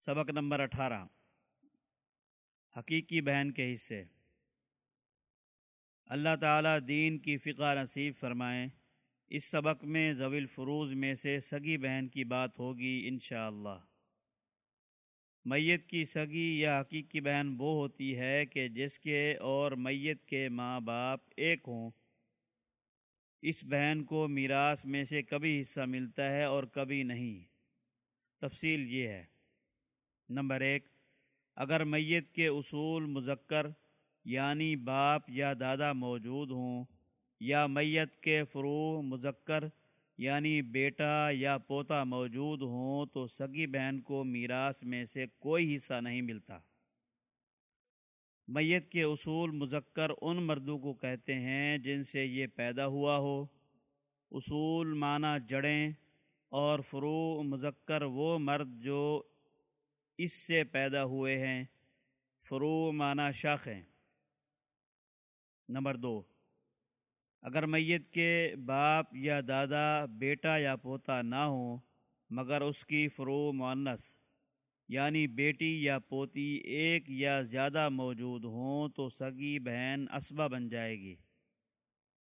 سبق نمبر اٹھارہ۔ حقیقی بہن کے حصے۔ اللہ تعالیٰ دین کی فقہ نصیب فرمائیں اس سبق میں ضوی الفروز میں سے سگی بہن کی بات ہوگی انشاءاللہ۔ میت کی سگی یا حقیقی بہن وہ ہوتی ہے کہ جس کے اور میت کے ماں باپ ایک ہوں۔ اس بہن کو میراث میں سے کبھی حصہ ملتا ہے اور کبھی نہیں۔ تفصیل یہ ہے۔ نمبر ایک، اگر میت کے اصول مذکر یعنی باپ یا دادا موجود ہوں یا میت کے فروع مذکر یعنی بیٹا یا پوتا موجود ہوں تو سگی بہن کو میراث میں سے کوئی حصہ نہیں ملتا۔ میت کے اصول مذکر ان مردوں کو کہتے ہیں جن سے یہ پیدا ہوا ہو۔ اصول معنی جڑیں اور فروع مذکر وہ مرد جو اس سے پیدا ہوئے ہیں فرو معنی شاخیں۔ نمبر دو، اگر میت کے باپ یا دادا، بیٹا یا پوتا نہ ہوں، مگر اس کی فرو معنس یعنی بیٹی یا پوتی ایک یا زیادہ موجود ہوں، تو سگی بہن اسبہ بن جائے گی۔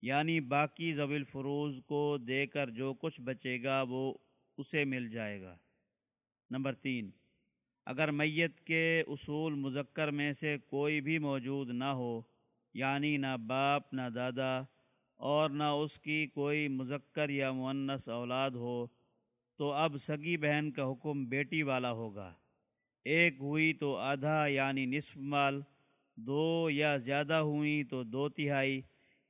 یعنی باقی زویل فروز کو دے کر جو کچھ بچے گا، وہ اسے مل جائے گا۔ نمبر تین اگر میت کے اصول مذکر میں سے کوئی بھی موجود نہ ہو یعنی نہ باپ، نہ دادا اور نہ اس کی کوئی مذکر یا معنس اولاد ہو، تو اب سگی بہن کا حکم بیٹی والا ہوگا۔ ایک ہوئی تو آدھا یعنی نصف مال، دو یا زیادہ ہوئیں تو دو تہائی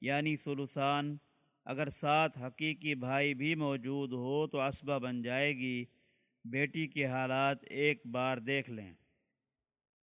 یعنی ثلثان اگر ساتھ حقیقی بھائی بھی موجود ہو تو اسبہ بن جائے گی۔ بیٹی کے حالات ایک بار دیکھ لیں۔